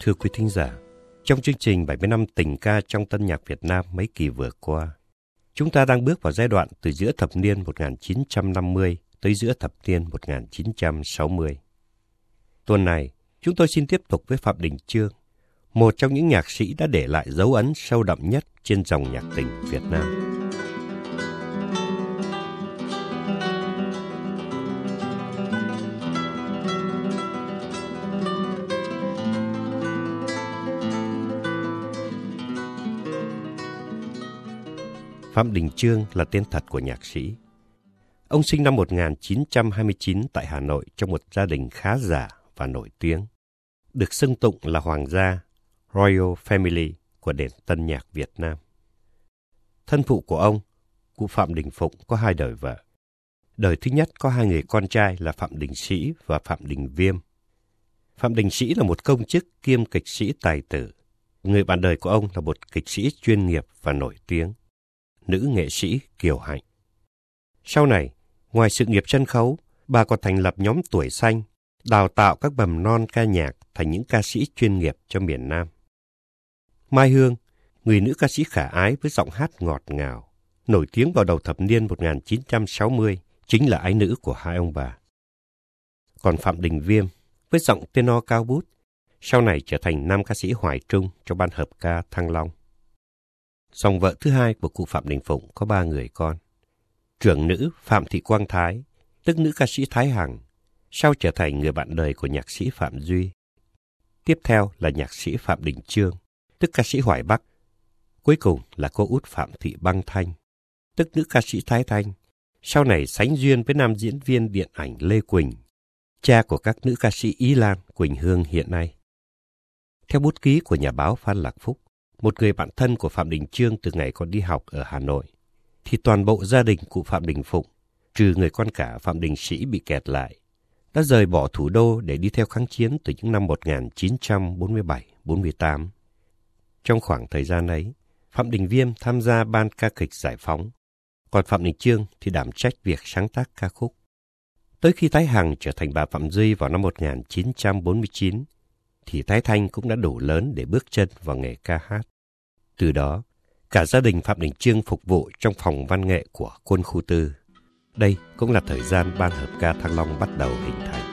Thưa quý thính giả, trong chương trình 70 năm tình ca trong tân nhạc Việt Nam mấy kỳ vừa qua, chúng ta đang bước vào giai đoạn từ giữa thập niên 1950 tới giữa thập niên 1960. Tuần này, chúng tôi xin tiếp tục với Phạm Đình Trương, một trong những nhạc sĩ đã để lại dấu ấn sâu đậm nhất trên dòng nhạc tình Việt Nam. Phạm Đình Trương là tên thật của nhạc sĩ. Ông sinh năm 1929 tại Hà Nội trong một gia đình khá giả và nổi tiếng. Được xưng tụng là hoàng gia Royal Family của nền tân nhạc Việt Nam. Thân phụ của ông, cụ Phạm Đình Phụng có hai đời vợ. Đời thứ nhất có hai người con trai là Phạm Đình Sĩ và Phạm Đình Viêm. Phạm Đình Sĩ là một công chức kiêm kịch sĩ tài tử. Người bạn đời của ông là một kịch sĩ chuyên nghiệp và nổi tiếng nữ nghệ sĩ Kiều Hạnh. Sau này, ngoài sự nghiệp sân khấu, bà còn thành lập nhóm tuổi xanh, đào tạo các bầm non ca nhạc thành những ca sĩ chuyên nghiệp cho miền Nam. Mai Hương, người nữ ca sĩ khả ái với giọng hát ngọt ngào, nổi tiếng vào đầu thập niên 1960, chính là ái nữ của hai ông bà. Còn Phạm Đình Viêm, với giọng tenor cao bút, sau này trở thành nam ca sĩ Hoài Trung cho ban hợp ca Thăng Long. Dòng vợ thứ hai của cụ Phạm Đình Phụng có ba người con. Trưởng nữ Phạm Thị Quang Thái, tức nữ ca sĩ Thái Hằng, sau trở thành người bạn đời của nhạc sĩ Phạm Duy. Tiếp theo là nhạc sĩ Phạm Đình Trương, tức ca sĩ Hoài Bắc. Cuối cùng là cô út Phạm Thị Băng Thanh, tức nữ ca sĩ Thái Thanh, sau này sánh duyên với nam diễn viên điện ảnh Lê Quỳnh, cha của các nữ ca sĩ Ý Lan, Quỳnh Hương hiện nay. Theo bút ký của nhà báo Phan Lạc Phúc, một người bạn thân của Phạm Đình Trương từ ngày còn đi học ở Hà Nội, thì toàn bộ gia đình cụ Phạm Đình Phụng, trừ người con cả Phạm Đình Sĩ bị kẹt lại, đã rời bỏ thủ đô để đi theo kháng chiến từ những năm 1947-48. Trong khoảng thời gian ấy, Phạm Đình Viêm tham gia ban ca kịch giải phóng, còn Phạm Đình Trương thì đảm trách việc sáng tác ca khúc. Tới khi Thái Hằng trở thành bà Phạm Duy vào năm 1949, thì Thái Thanh cũng đã đủ lớn để bước chân vào nghề ca hát. Từ đó, cả gia đình Phạm Đình Trương phục vụ trong phòng văn nghệ của quân khu tư. Đây cũng là thời gian ban hợp ca Thăng Long bắt đầu hình thành.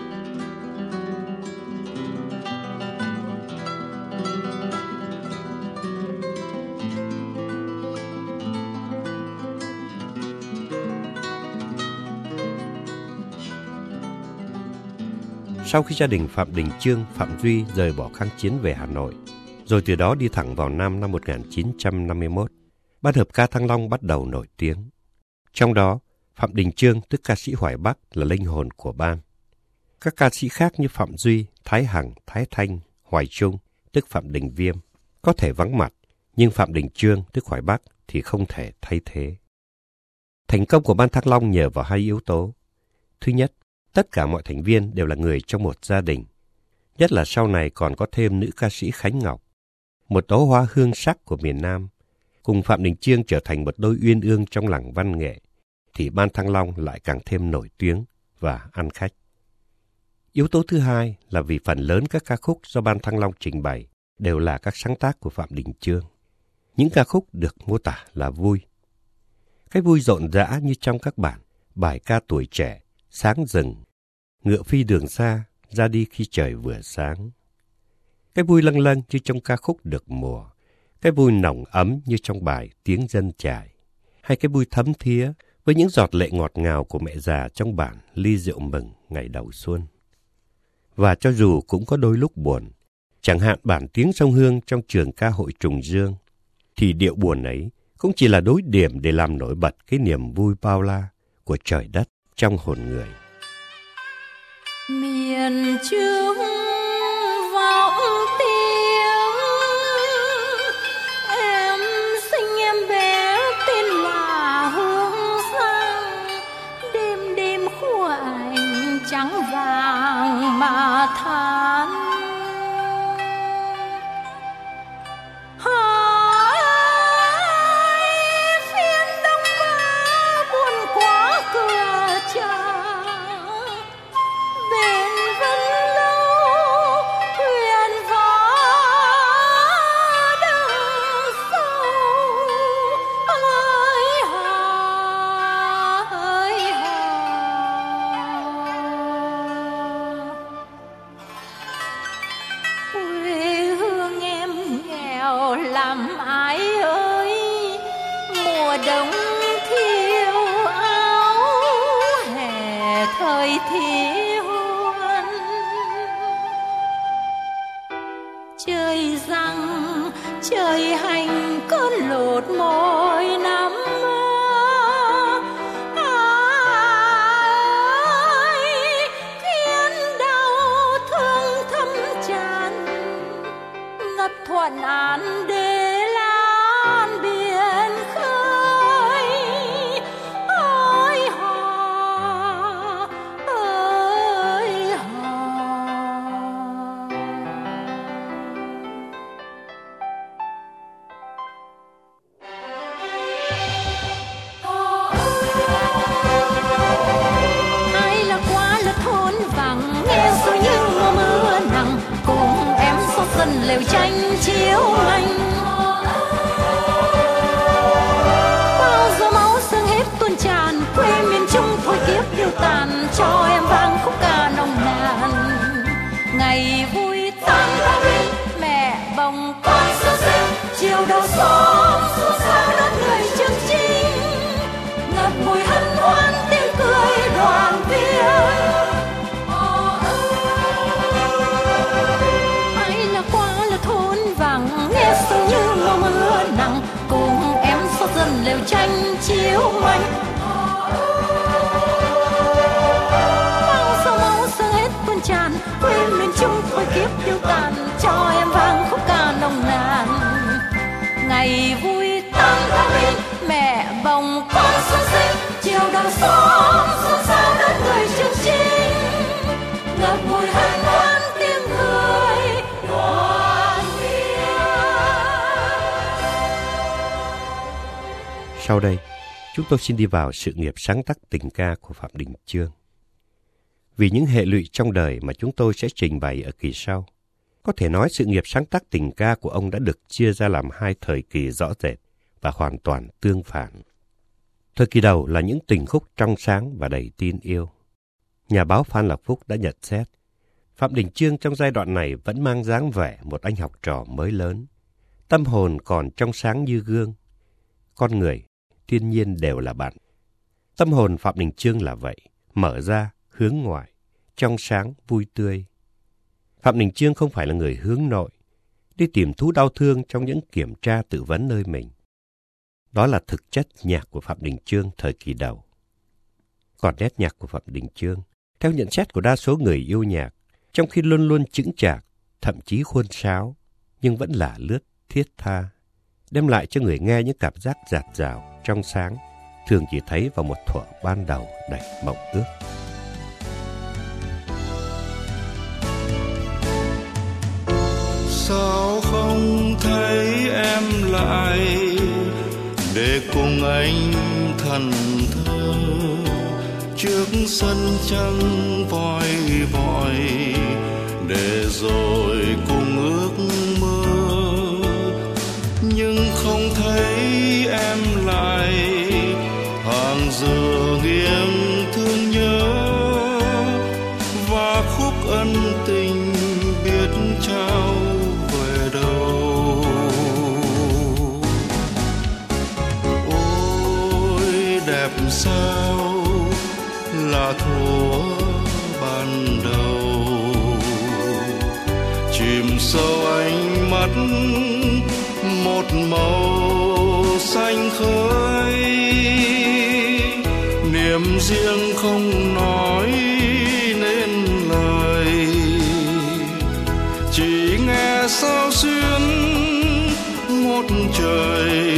Sau khi gia đình Phạm Đình Trương, Phạm Duy rời bỏ kháng chiến về Hà Nội, rồi từ đó đi thẳng vào năm năm 1951, ban hợp ca Thăng Long bắt đầu nổi tiếng. Trong đó, Phạm Đình Trương, tức ca sĩ Hoài Bắc, là linh hồn của ban. Các ca sĩ khác như Phạm Duy, Thái Hằng, Thái Thanh, Hoài Trung, tức Phạm Đình Viêm, có thể vắng mặt, nhưng Phạm Đình Trương, tức Hoài Bắc, thì không thể thay thế. Thành công của Ban Thăng Long nhờ vào hai yếu tố. Thứ nhất, tất cả mọi thành viên đều là người trong một gia đình. Nhất là sau này còn có thêm nữ ca sĩ Khánh Ngọc, một tố hoa hương sắc của miền Nam, cùng Phạm Đình Chiêng trở thành một đôi uyên ương trong làng văn nghệ, thì Ban Thăng Long lại càng thêm nổi tiếng và ăn khách. Yếu tố thứ hai là vì phần lớn các ca khúc do Ban Thăng Long trình bày đều là các sáng tác của Phạm Đình chiêng Những ca khúc được mô tả là vui. Cái vui rộn rã như trong các bản bài ca tuổi trẻ, sáng rừng, ngựa phi đường xa, ra đi khi trời vừa sáng. Cái vui lâng lâng như trong ca khúc được mùa, cái vui nồng ấm như trong bài tiếng dân trải, hay cái vui thấm thía với những giọt lệ ngọt ngào của mẹ già trong bản ly rượu mừng ngày đầu xuân. Và cho dù cũng có đôi lúc buồn, chẳng hạn bản tiếng sông Hương trong trường ca hội Trùng Dương, thì điệu buồn ấy cũng chỉ là đối điểm để làm nổi bật cái niềm vui bao la của trời đất trong hồn người. Miền Trung Sau đây, chúng tôi xin đi vào sự nghiệp sáng tác tình ca của Phạm Đình Chương. Vì những hệ lụy trong đời mà chúng tôi sẽ trình bày ở kỳ sau, có thể nói sự nghiệp sáng tác tình ca của ông đã được chia ra làm hai thời kỳ rõ rệt và hoàn toàn tương phản. Thời kỳ đầu là những tình khúc trong sáng và đầy tin yêu. Nhà báo Phan Lạc Phúc đã nhận xét, Phạm Đình Chương trong giai đoạn này vẫn mang dáng vẻ một anh học trò mới lớn. Tâm hồn còn trong sáng như gương. Con người, thiên nhiên đều là bạn. Tâm hồn Phạm Đình Chương là vậy, mở ra, hướng ngoại, trong sáng, vui tươi. Phạm Đình Chương không phải là người hướng nội, đi tìm thú đau thương trong những kiểm tra tự vấn nơi mình. Đó là thực chất nhạc của Phạm Đình Chương thời kỳ đầu. Còn nét nhạc của Phạm Đình Chương, theo nhận xét của đa số người yêu nhạc, trong khi luôn luôn chững chạc, thậm chí khuôn sáo, nhưng vẫn là lướt, thiết tha, đem lại cho người nghe những cảm giác giạt rào, trong sáng, thường chỉ thấy vào một thuở ban đầu đầy mộng ước. sao không thấy em lại để cùng anh thần thơ trước sân trăng vòi vội để rồi cùng ước mơ không thấy em lại. Hàng giờ nghiêng thương nhớ và khúc ân tình biết trao về đâu. Ôi, đẹp sao là thuở ban đầu. Chìm sâu ánh mắt một màu xanh khơi. Niềm riêng không nói nên lời. Chỉ nghe sao xuyên một trời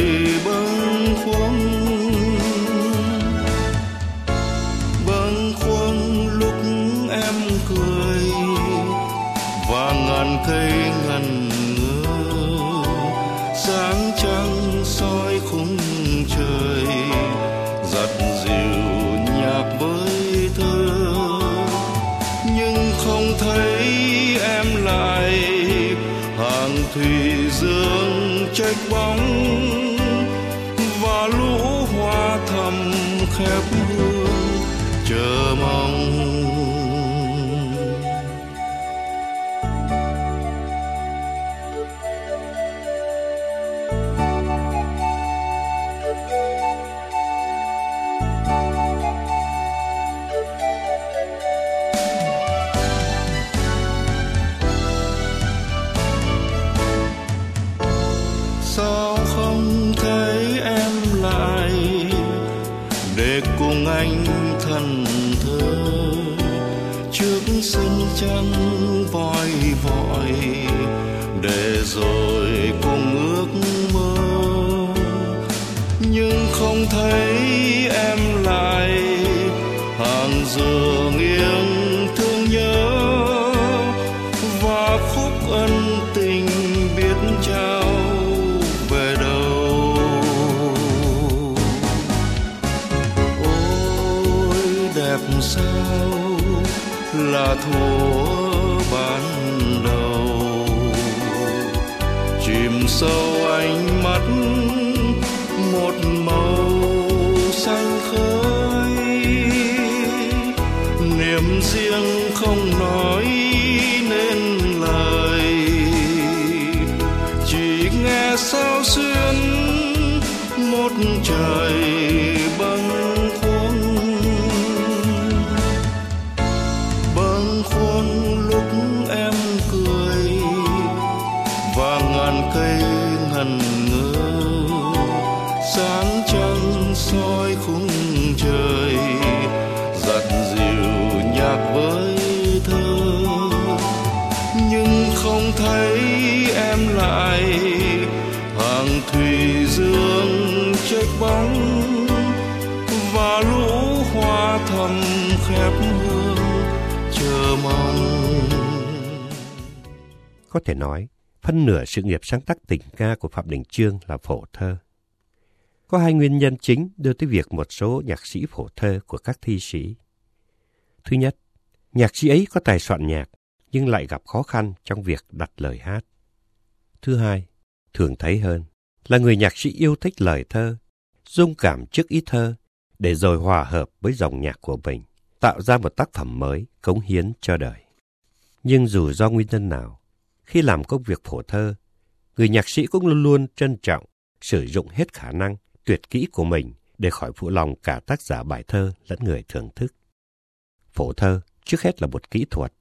thầm khép hương chờ mong chân trăng voi vội để rồi là thuở ban đầu. Chìm sâu trăng soi khung trời dịu nhạc với thơ. Nhưng không thấy em lại hàng thủy dương bóng và lũ hoa thầm khép hương chờ mong. Có thể nói, phân nửa sự nghiệp sáng tác tình ca của Phạm Đình Trương là phổ thơ. Có hai nguyên nhân chính đưa tới việc một số nhạc sĩ phổ thơ của các thi sĩ. Thứ nhất, nhạc sĩ ấy có tài soạn nhạc, nhưng lại gặp khó khăn trong việc đặt lời hát. Thứ hai, thường thấy hơn, là người nhạc sĩ yêu thích lời thơ, dung cảm trước ý thơ, để rồi hòa hợp với dòng nhạc của mình, tạo ra một tác phẩm mới, cống hiến cho đời. Nhưng dù do nguyên nhân nào, khi làm công việc phổ thơ, người nhạc sĩ cũng luôn luôn trân trọng, sử dụng hết khả năng, tuyệt kỹ của mình để khỏi phụ lòng cả tác giả bài thơ lẫn người thưởng thức. Phổ thơ trước hết là một kỹ thuật.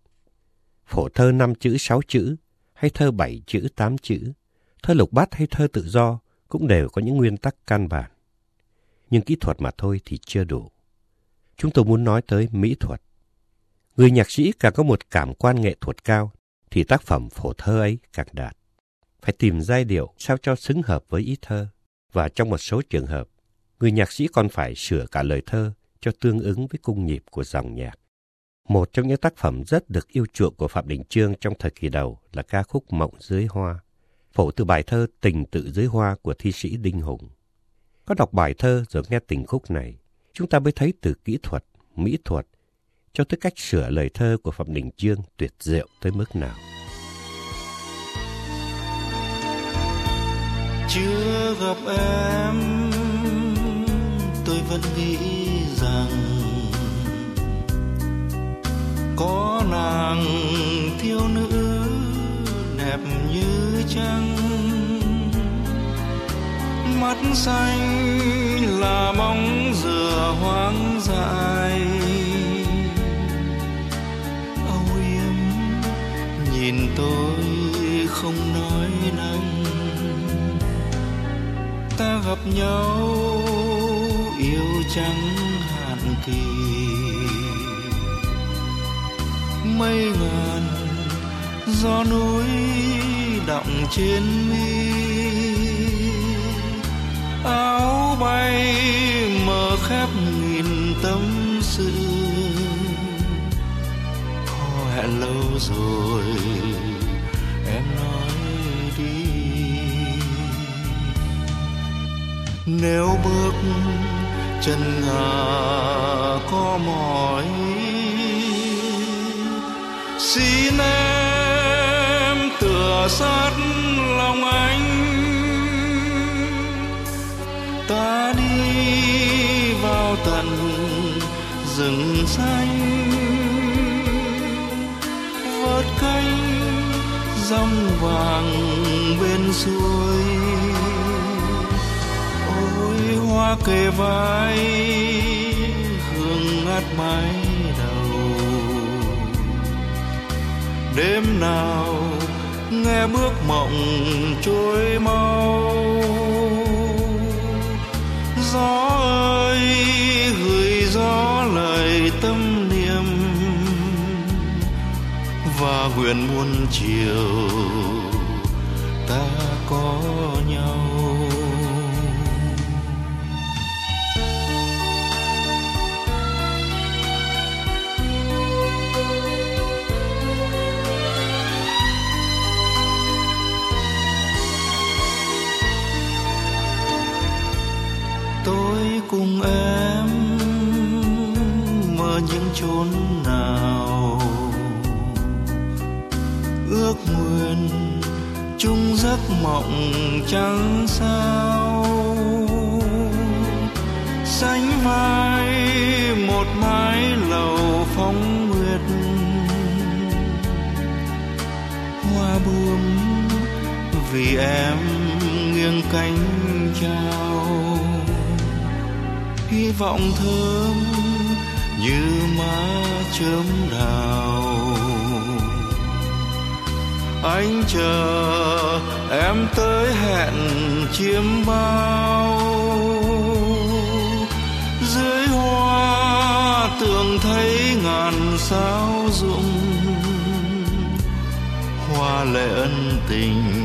Phổ thơ năm chữ sáu chữ, hay thơ bảy chữ tám chữ, thơ lục bát hay thơ tự do cũng đều có những nguyên tắc căn bản. Nhưng kỹ thuật mà thôi thì chưa đủ. Chúng tôi muốn nói tới mỹ thuật. Người nhạc sĩ càng có một cảm quan nghệ thuật cao thì tác phẩm phổ thơ ấy càng đạt. Phải tìm giai điệu sao cho xứng hợp với ý thơ. Và trong một số trường hợp, người nhạc sĩ còn phải sửa cả lời thơ cho tương ứng với cung nhịp của dòng nhạc. Một trong những tác phẩm rất được yêu chuộng của Phạm Đình Trương trong thời kỳ đầu là ca khúc Mộng dưới hoa, phổ từ bài thơ Tình tự dưới hoa của thi sĩ Đinh Hùng. Có đọc bài thơ rồi nghe tình khúc này, chúng ta mới thấy từ kỹ thuật, mỹ thuật, cho tới cách sửa lời thơ của Phạm Đình Trương tuyệt diệu tới mức nào. Chưa gặp em, tôi vẫn nghĩ rằng có nàng thiếu nữ đẹp như trăng. Mắt xanh là bóng dừa hoang dại. Âu yếm nhìn tôi không nói. Ta gặp nhau, yêu chẳng hạn kỳ. Mây ngàn, gió núi đọng trên mi. Áo bay mở khép nghìn tâm sự hẹn lâu rồi nếu bước chân ngà có mỏi, xin em tựa sát lòng anh. Ta đi vào tận rừng xanh, vớt cánh rong vàng bên suối. hoa kề vai, hương ngát mái đầu. Đêm nào nghe bước mộng trôi mau, gió ơi gửi gió lời tâm niệm, và nguyện muôn chiều cùng em mơ những chốn nào. Ước nguyện chung giấc mộng chẳng sao. Sánh vai một mái lầu phong nguyệt. Hoa buông vì em nghiêng cánh trao vọng thơm như má chớm đào. Anh chờ em tới hẹn chiêm bao. Dưới hoa tường thấy ngàn sao rụng, hoa lệ ân tình.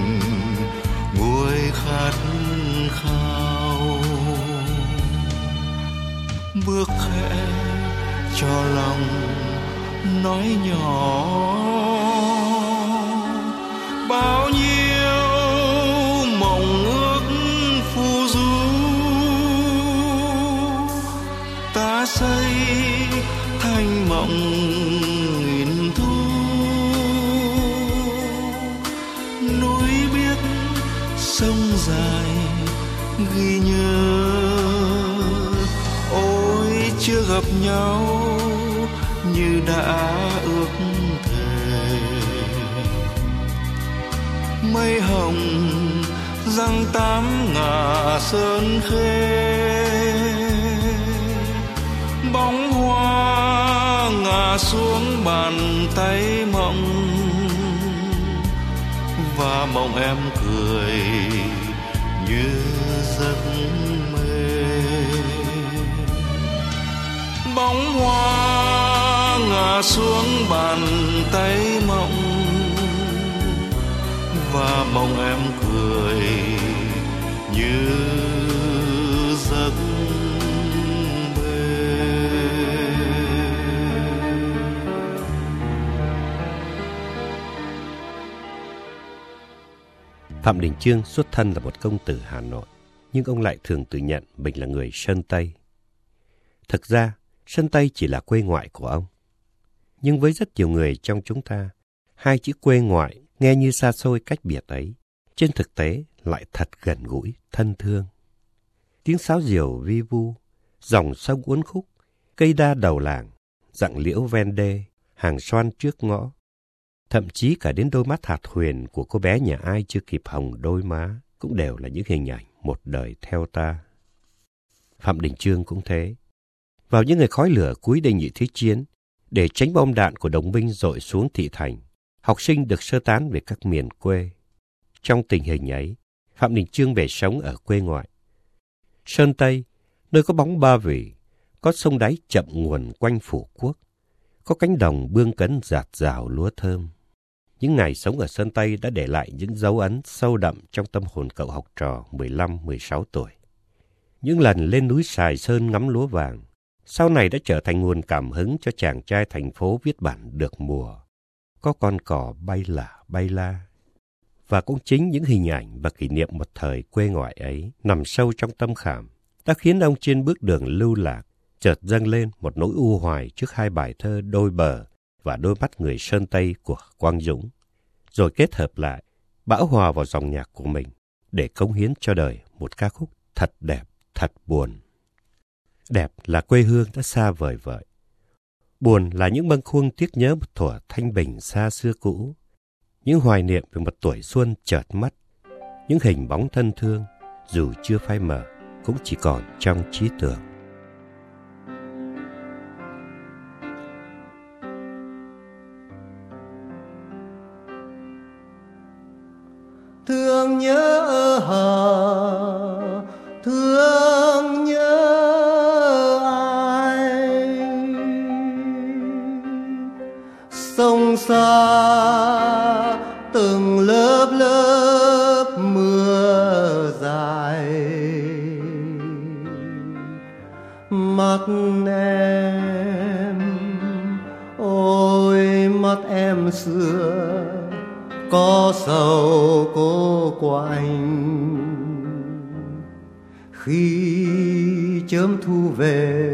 Bước khẽ cho lòng nói nhỏ. Bao nhiêu gặp nhau như đã ước thề. Mây hồng răng tám ngả sơn khê. Bóng hoa ngả xuống bàn tay mộng. Và mộng em cười bóng hoa ngả xuống bàn tay mộng và mong em cười như giấc Phạm Đình Chương xuất thân là một công tử Hà Nội, nhưng ông lại thường tự nhận mình là người Sơn Tây. Thực ra, Sơn Tây chỉ là quê ngoại của ông. Nhưng với rất nhiều người trong chúng ta, hai chữ quê ngoại nghe như xa xôi cách biệt ấy, trên thực tế lại thật gần gũi, thân thương. Tiếng sáo diều vi vu, dòng sông uốn khúc, cây đa đầu làng, dặng liễu ven đê, hàng xoan trước ngõ. Thậm chí cả đến đôi mắt hạt huyền của cô bé nhà ai chưa kịp hồng đôi má cũng đều là những hình ảnh một đời theo ta. Phạm Đình Trương cũng thế. Vào những ngày khói lửa cuối đề nhị thế chiến, để tránh bom đạn của đồng minh dội xuống thị thành, học sinh được sơ tán về các miền quê. Trong tình hình ấy, Phạm Đình Trương về sống ở quê ngoại. Sơn Tây, nơi có bóng ba vì, có sông đáy chậm nguồn quanh phủ quốc, có cánh đồng bương cấn giạt rào lúa thơm. Những ngày sống ở Sơn Tây đã để lại những dấu ấn sâu đậm trong tâm hồn cậu học trò 15-16 tuổi. Những lần lên núi Sài Sơn ngắm lúa vàng, sau này đã trở thành nguồn cảm hứng cho chàng trai thành phố viết bản được mùa. Có con cò bay lả bay la. Và cũng chính những hình ảnh và kỷ niệm một thời quê ngoại ấy nằm sâu trong tâm khảm đã khiến ông trên bước đường lưu lạc chợt dâng lên một nỗi u hoài trước hai bài thơ đôi bờ và đôi mắt người Sơn Tây của Quang Dũng, rồi kết hợp lại, bão hòa vào dòng nhạc của mình để cống hiến cho đời một ca khúc thật đẹp, thật buồn. Đẹp là quê hương đã xa vời vợi. Buồn là những bâng khuâng tiếc nhớ một thuở thanh bình xa xưa cũ, những hoài niệm về một tuổi xuân chợt mất, những hình bóng thân thương dù chưa phai mờ cũng chỉ còn trong trí tưởng. thương nhớ hà có sầu cô quạnh. Khi chớm thu về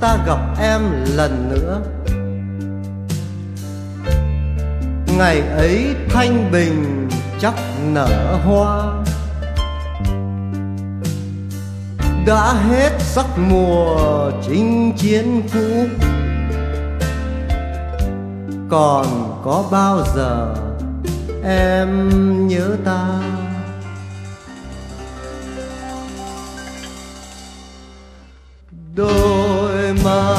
ta gặp em lần nữa. Ngày ấy thanh bình chắc nở hoa. Đã hết sắc mùa chinh chiến cũ. Còn có bao giờ em nhớ ta? Đôi mắt